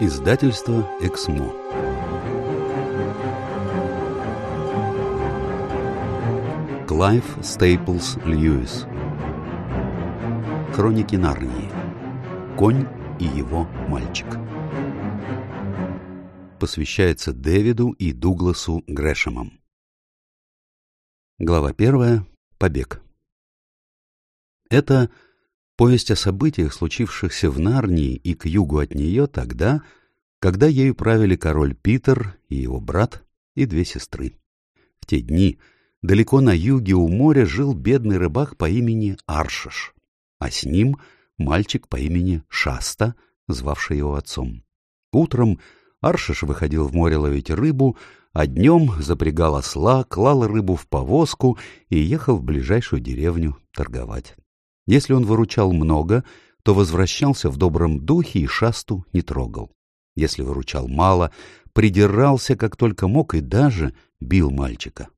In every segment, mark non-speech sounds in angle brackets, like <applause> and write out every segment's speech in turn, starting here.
Издательство «Эксмо». Клайв Стейплс Льюис. Хроники Нарнии. Конь и его мальчик. Посвящается Дэвиду и Дугласу Грэшемам. Глава первая. Побег. Это Повесть о событиях, случившихся в Нарнии и к югу от нее тогда, когда ею правили король Питер и его брат и две сестры. В те дни далеко на юге у моря жил бедный рыбак по имени Аршиш, а с ним мальчик по имени Шаста, звавший его отцом. Утром Аршиш выходил в море ловить рыбу, а днем запрягал осла, клал рыбу в повозку и ехал в ближайшую деревню торговать. Если он выручал много, то возвращался в добром духе и шасту не трогал. Если выручал мало, придирался как только мог и даже бил мальчика.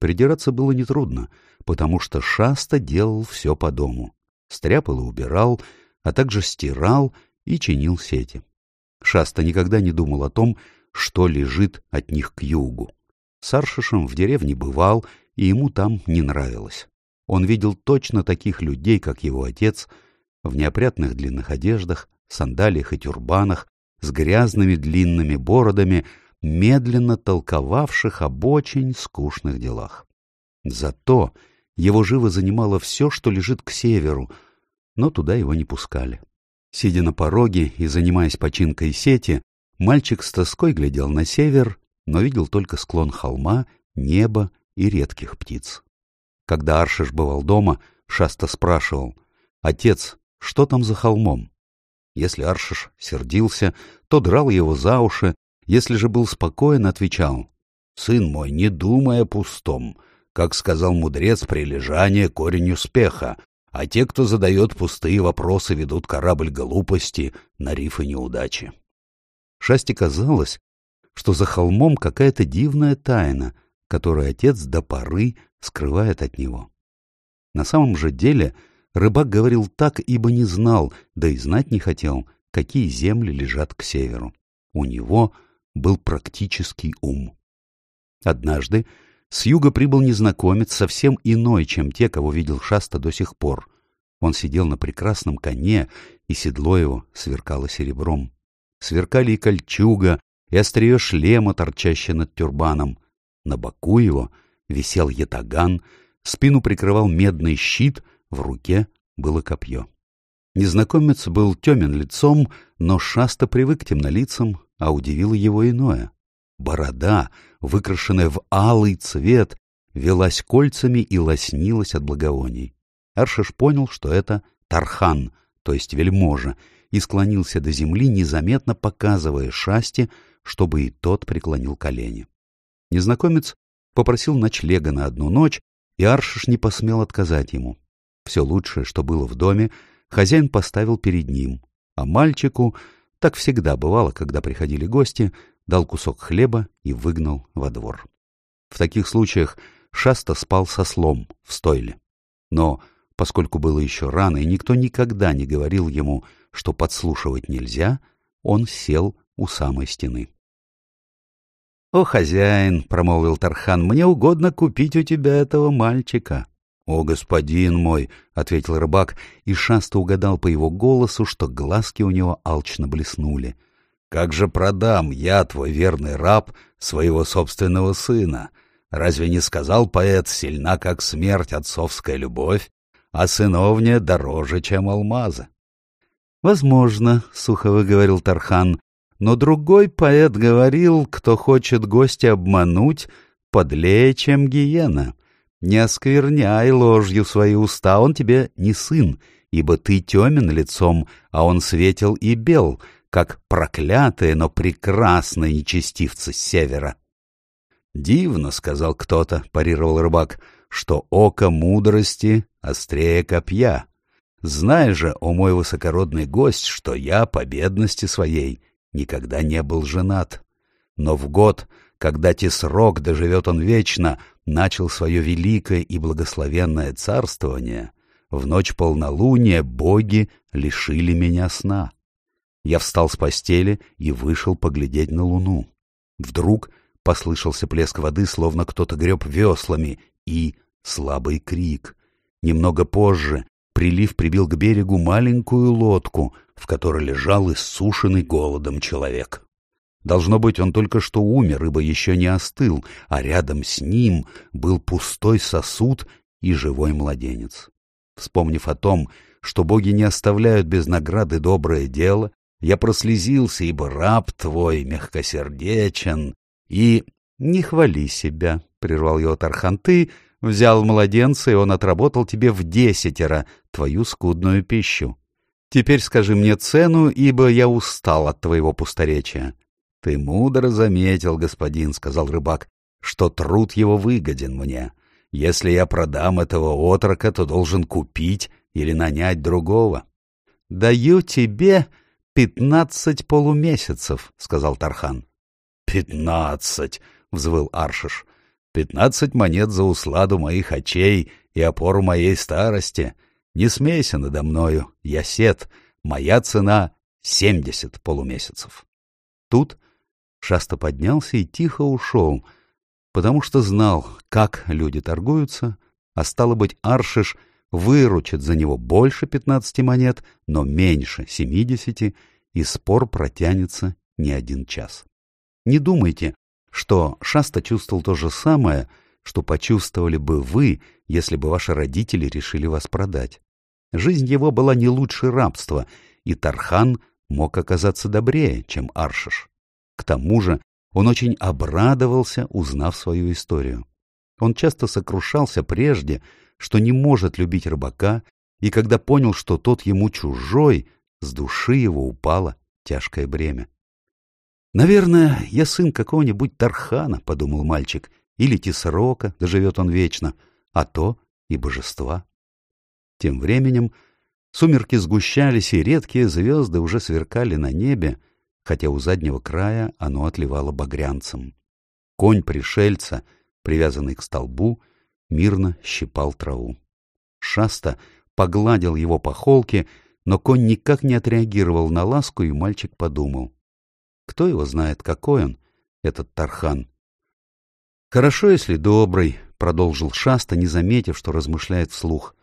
Придираться было нетрудно, потому что шаста делал все по дому. Стряпал и убирал, а также стирал и чинил сети. Шаста никогда не думал о том, что лежит от них к югу. Саршишем в деревне бывал, и ему там не нравилось он видел точно таких людей, как его отец, в неопрятных длинных одеждах, сандалиях и тюрбанах, с грязными длинными бородами, медленно толковавших об очень скучных делах. Зато его живо занимало все, что лежит к северу, но туда его не пускали. Сидя на пороге и занимаясь починкой сети, мальчик с тоской глядел на север, но видел только склон холма, небо и редких птиц. Когда Аршиш бывал дома, Шаста спрашивал, «Отец, что там за холмом?» Если Аршиш сердился, то драл его за уши, если же был спокоен, отвечал, «Сын мой, не думая пустом. Как сказал мудрец, прилежание — корень успеха, а те, кто задает пустые вопросы, ведут корабль глупости на рифы неудачи». Шасте казалось, что за холмом какая-то дивная тайна, которую отец до поры скрывает от него. На самом же деле рыбак говорил так, ибо не знал, да и знать не хотел, какие земли лежат к северу. У него был практический ум. Однажды с юга прибыл незнакомец, совсем иной, чем те, кого видел Шаста до сих пор. Он сидел на прекрасном коне, и седло его сверкало серебром. Сверкали и кольчуга, и острие шлема, торчащее над тюрбаном. На боку его — висел ятаган, спину прикрывал медный щит, в руке было копье. Незнакомец был темен лицом, но шасто привык к темнолицам, а удивило его иное. Борода, выкрашенная в алый цвет, велась кольцами и лоснилась от благовоний. Аршиш понял, что это Тархан, то есть вельможа, и склонился до земли, незаметно показывая шасти, чтобы и тот преклонил колени. Незнакомец попросил ночлега на одну ночь, и Аршиш не посмел отказать ему. Все лучшее, что было в доме, хозяин поставил перед ним, а мальчику, так всегда бывало, когда приходили гости, дал кусок хлеба и выгнал во двор. В таких случаях Шаста спал со слом в стойле. Но, поскольку было еще рано, и никто никогда не говорил ему, что подслушивать нельзя, он сел у самой стены. «О, хозяин!» — промолвил Тархан, — «мне угодно купить у тебя этого мальчика». «О, господин мой!» — ответил рыбак, и Шаста угадал по его голосу, что глазки у него алчно блеснули. «Как же продам я, твой верный раб, своего собственного сына? Разве не сказал поэт, сильна как смерть отцовская любовь, а сыновня дороже, чем алмазы?» «Возможно», — сухо выговорил Тархан, но другой поэт говорил, кто хочет гостя обмануть, подлее, чем гиена. Не оскверняй ложью свои уста, он тебе не сын, ибо ты темен лицом, а он светел и бел, как проклятые, но прекрасные нечестивцы с севера. «Дивно», — сказал кто-то, — парировал рыбак, — «что око мудрости острее копья. Знай же, о мой высокородный гость, что я по бедности своей никогда не был женат. Но в год, когда Тесрок доживет он вечно, начал свое великое и благословенное царствование, в ночь полнолуния боги лишили меня сна. Я встал с постели и вышел поглядеть на луну. Вдруг послышался плеск воды, словно кто-то греб веслами, и слабый крик. Немного позже прилив прибил к берегу маленькую лодку, в которой лежал иссушенный голодом человек. Должно быть, он только что умер, ибо еще не остыл, а рядом с ним был пустой сосуд и живой младенец. Вспомнив о том, что боги не оставляют без награды доброе дело, я прослезился, ибо раб твой мягкосердечен, и... — Не хвали себя, — прервал его Тархан, — ты Взял младенца, и он отработал тебе в десятеро твою скудную пищу. Теперь скажи мне цену, ибо я устал от твоего пусторечия. — Ты мудро заметил, господин, — сказал рыбак, — что труд его выгоден мне. Если я продам этого отрока, то должен купить или нанять другого. — Даю тебе пятнадцать полумесяцев, — сказал Тархан. — Пятнадцать, — взвыл Аршиш. Пятнадцать монет за усладу моих очей и опору моей старости. Не смейся надо мною, я сед. Моя цена — семьдесят полумесяцев. Тут Шаста поднялся и тихо ушел, потому что знал, как люди торгуются, а стало быть, Аршиш выручит за него больше пятнадцати монет, но меньше семидесяти, и спор протянется не один час. Не думайте, что Шаста чувствовал то же самое, что почувствовали бы вы, если бы ваши родители решили вас продать. Жизнь его была не лучше рабства, и Тархан мог оказаться добрее, чем Аршиш. К тому же он очень обрадовался, узнав свою историю. Он часто сокрушался прежде, что не может любить рыбака, и когда понял, что тот ему чужой, с души его упало тяжкое бремя. «Наверное, я сын какого-нибудь Тархана», — подумал мальчик, — «или Тесрока, доживет он вечно, а то и божества». Тем временем сумерки сгущались, и редкие звезды уже сверкали на небе, хотя у заднего края оно отливало багрянцем. Конь пришельца, привязанный к столбу, мирно щипал траву. Шаста погладил его по холке, но конь никак не отреагировал на ласку, и мальчик подумал. Кто его знает, какой он, этот Тархан? «Хорошо, если добрый», — продолжил Шаста, не заметив, что размышляет вслух.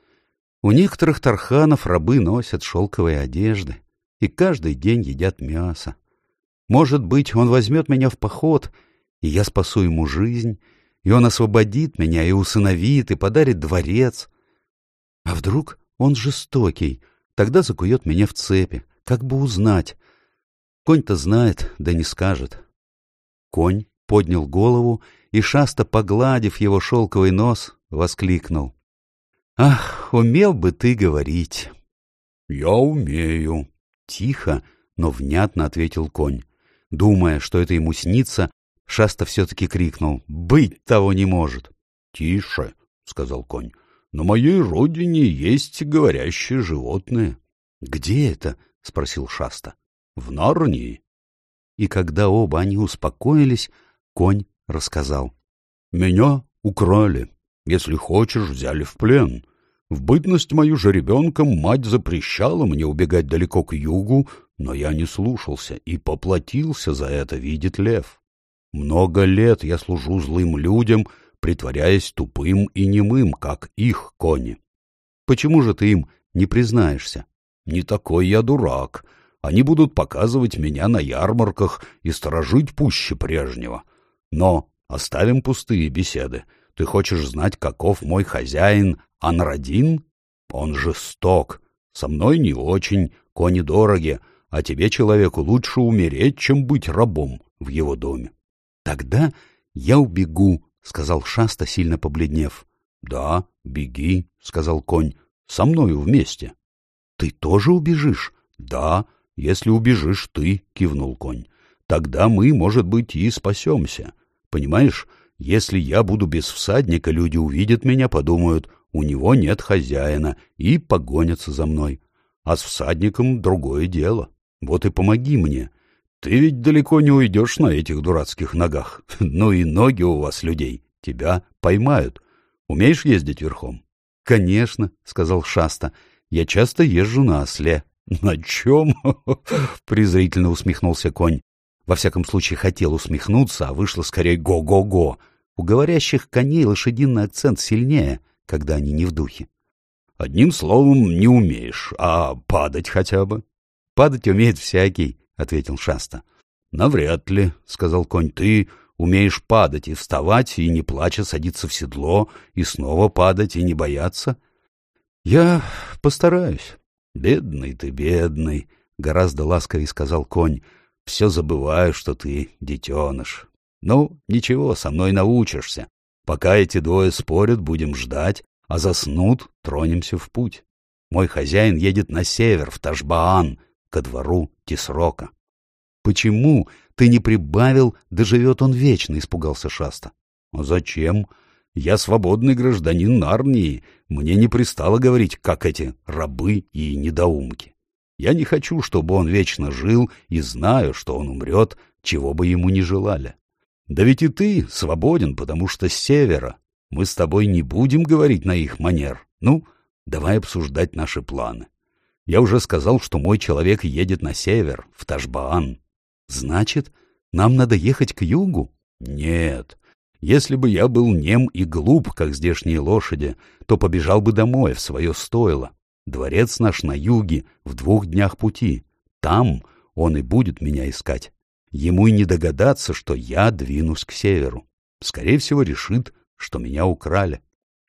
«У некоторых Тарханов рабы носят шелковые одежды и каждый день едят мясо. Может быть, он возьмет меня в поход, и я спасу ему жизнь, и он освободит меня и усыновит, и подарит дворец. А вдруг он жестокий, тогда закует меня в цепи, как бы узнать, Конь-то знает, да не скажет. Конь поднял голову и, шасто погладив его шелковый нос, воскликнул. — Ах, умел бы ты говорить! — Я умею! — тихо, но внятно ответил конь. Думая, что это ему снится, Шаста все-таки крикнул. — Быть того не может! — Тише! — сказал конь. — На моей родине есть говорящие животные. — Где это? — спросил Шаста в Нарнии. И когда оба они успокоились, конь рассказал. — Меня украли. Если хочешь, взяли в плен. В бытность мою же ребенком мать запрещала мне убегать далеко к югу, но я не слушался и поплатился за это, видит лев. Много лет я служу злым людям, притворяясь тупым и немым, как их кони. Почему же ты им не признаешься? Не такой я дурак. Они будут показывать меня на ярмарках и сторожить пуще прежнего. Но оставим пустые беседы. Ты хочешь знать, каков мой хозяин Анрадин? Он жесток. Со мной не очень, кони дороги, а тебе, человеку, лучше умереть, чем быть рабом в его доме. — Тогда я убегу, — сказал Шаста, сильно побледнев. — Да, беги, — сказал конь, — со мною вместе. — Ты тоже убежишь? — Да. — «Если убежишь ты», — кивнул конь, — «тогда мы, может быть, и спасемся. Понимаешь, если я буду без всадника, люди увидят меня, подумают, у него нет хозяина, и погонятся за мной. А с всадником другое дело. Вот и помоги мне. Ты ведь далеко не уйдешь на этих дурацких ногах. <laughs> Ну и ноги у вас, людей, тебя поймают. Умеешь ездить верхом?» «Конечно», — сказал Шаста, — «я часто езжу на осле». «На чем?» — презрительно усмехнулся конь. Во всяком случае, хотел усмехнуться, а вышло скорее «го-го-го». У говорящих коней лошадиный акцент сильнее, когда они не в духе. «Одним словом, не умеешь, а падать хотя бы?» «Падать умеет всякий», — ответил Шаста. «Навряд ли», — сказал конь, — «ты умеешь падать и вставать, и не плача садиться в седло, и снова падать, и не бояться». «Я постараюсь». «Бедный ты, бедный!» — гораздо ласковее сказал конь. «Все забываю, что ты детеныш. Ну, ничего, со мной научишься. Пока эти двое спорят, будем ждать, а заснут, тронемся в путь. Мой хозяин едет на север, в Ташбаан, ко двору Тисрока». «Почему ты не прибавил, доживет да он вечно?» — испугался Шаста. «А «Зачем?» Я свободный гражданин Нарнии, мне не пристало говорить, как эти рабы и недоумки. Я не хочу, чтобы он вечно жил, и знаю, что он умрет, чего бы ему не желали. Да ведь и ты свободен, потому что с севера. Мы с тобой не будем говорить на их манер. Ну, давай обсуждать наши планы. Я уже сказал, что мой человек едет на север, в Ташбаан. Значит, нам надо ехать к югу? Нет, если бы я был нем и глуп, как здешние лошади, то побежал бы домой, в свое стойло. Дворец наш на юге, в двух днях пути. Там он и будет меня искать. Ему и не догадаться, что я двинусь к северу. Скорее всего, решит, что меня украли.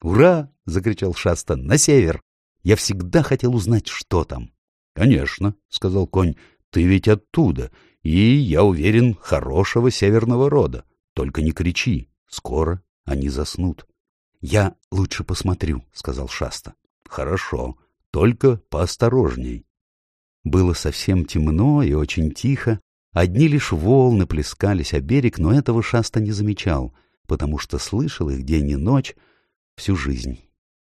«Ура!» — закричал Шаста. «На север! Я всегда хотел узнать, что там». «Конечно», — сказал конь, — «ты ведь оттуда, и, я уверен, хорошего северного рода. Только не кричи, Скоро они заснут. — Я лучше посмотрю, — сказал Шаста. — Хорошо, только поосторожней. Было совсем темно и очень тихо. Одни лишь волны плескались о берег, но этого Шаста не замечал, потому что слышал их день и ночь всю жизнь.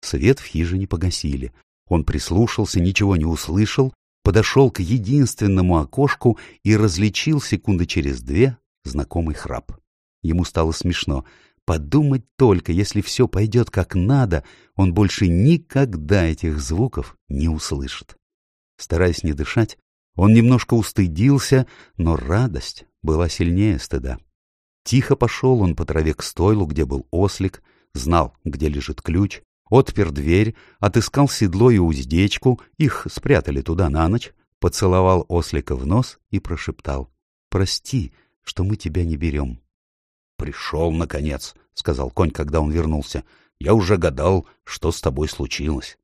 Свет в хижине погасили. Он прислушался, ничего не услышал, подошел к единственному окошку и различил секунды через две знакомый храп. Ему стало смешно. Подумать только, если все пойдет как надо, он больше никогда этих звуков не услышит. Стараясь не дышать, он немножко устыдился, но радость была сильнее стыда. Тихо пошел он по траве к стойлу, где был ослик, знал, где лежит ключ, отпер дверь, отыскал седло и уздечку, их спрятали туда на ночь, поцеловал ослика в нос и прошептал «Прости, что мы тебя не берем». «Пришел, наконец», — сказал конь, когда он вернулся. «Я уже гадал, что с тобой случилось».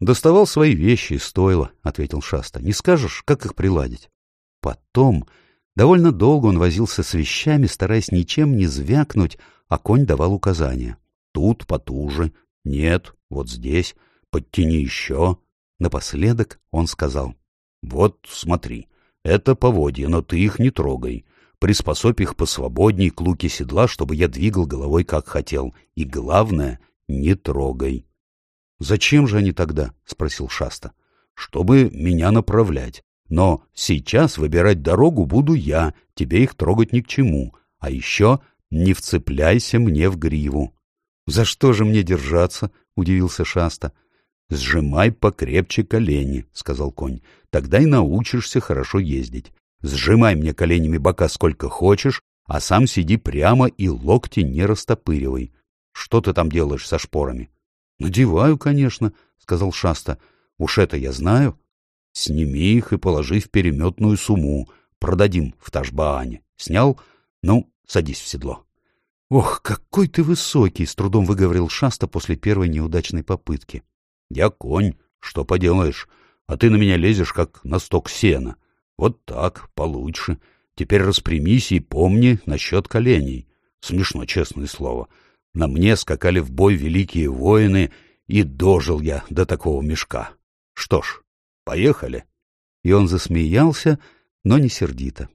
«Доставал свои вещи и стоило», — ответил Шаста. «Не скажешь, как их приладить?» Потом... Довольно долго он возился с вещами, стараясь ничем не звякнуть, а конь давал указания. «Тут потуже», «Нет, вот здесь, подтяни еще». Напоследок он сказал. «Вот, смотри, это поводья, но ты их не трогай приспособь их посвободней к луке седла, чтобы я двигал головой, как хотел. И главное, не трогай. — Зачем же они тогда? — спросил Шаста. — Чтобы меня направлять. Но сейчас выбирать дорогу буду я, тебе их трогать ни к чему. А еще не вцепляйся мне в гриву. — За что же мне держаться? — удивился Шаста. — Сжимай покрепче колени, — сказал конь. — Тогда и научишься хорошо ездить. Сжимай мне коленями бока сколько хочешь, а сам сиди прямо и локти не растопыривай. Что ты там делаешь со шпорами? — Надеваю, конечно, — сказал Шаста. — Уж это я знаю. — Сними их и положи в переметную сумму. Продадим в Ташбаане. Снял? Ну, садись в седло. — Ох, какой ты высокий! — с трудом выговорил Шаста после первой неудачной попытки. — Я конь. Что поделаешь? А ты на меня лезешь, как на сток сена. — вот так, получше. Теперь распрямись и помни насчет коленей. Смешно, честное слово. На мне скакали в бой великие воины, и дожил я до такого мешка. Что ж, поехали. И он засмеялся, но не сердито.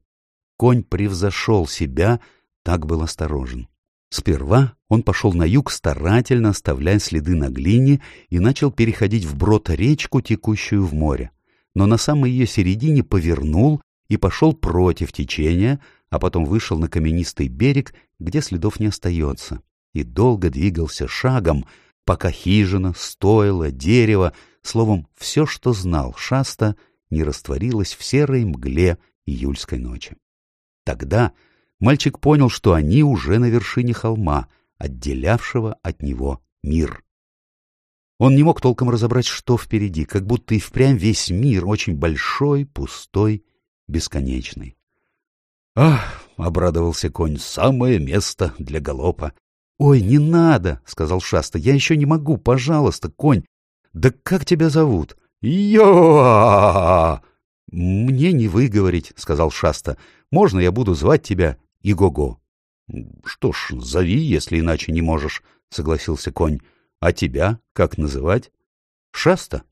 Конь превзошел себя, так был осторожен. Сперва он пошел на юг, старательно оставляя следы на глине, и начал переходить вброд речку, текущую в море но на самой ее середине повернул и пошел против течения, а потом вышел на каменистый берег, где следов не остается, и долго двигался шагом, пока хижина, стойло, дерево, словом, все, что знал Шаста, не растворилось в серой мгле июльской ночи. Тогда мальчик понял, что они уже на вершине холма, отделявшего от него мир. Он не мог толком разобрать, что впереди, как будто и впрямь весь мир очень большой, пустой, бесконечный. «Ах!» — обрадовался конь. «Самое место для галопа!» «Ой, не надо!» — сказал Шаста. «Я еще не могу, пожалуйста, конь!» «Да как тебя зовут?» «Йо!» «Мне не выговорить», — сказал Шаста. «Можно я буду звать тебя Игого?» «Что ж, зови, если иначе не можешь», — согласился конь. А тебя как называть? Шаста?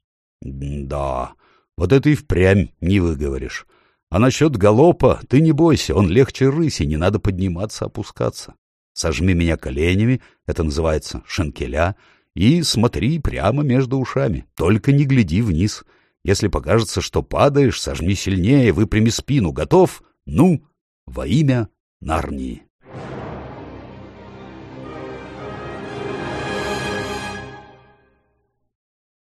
Да, вот это и впрямь не выговоришь. А насчет галопа ты не бойся, он легче рыси, не надо подниматься, опускаться. Сожми меня коленями, это называется шенкеля, и смотри прямо между ушами, только не гляди вниз. Если покажется, что падаешь, сожми сильнее, выпрями спину. Готов? Ну, во имя Нарнии.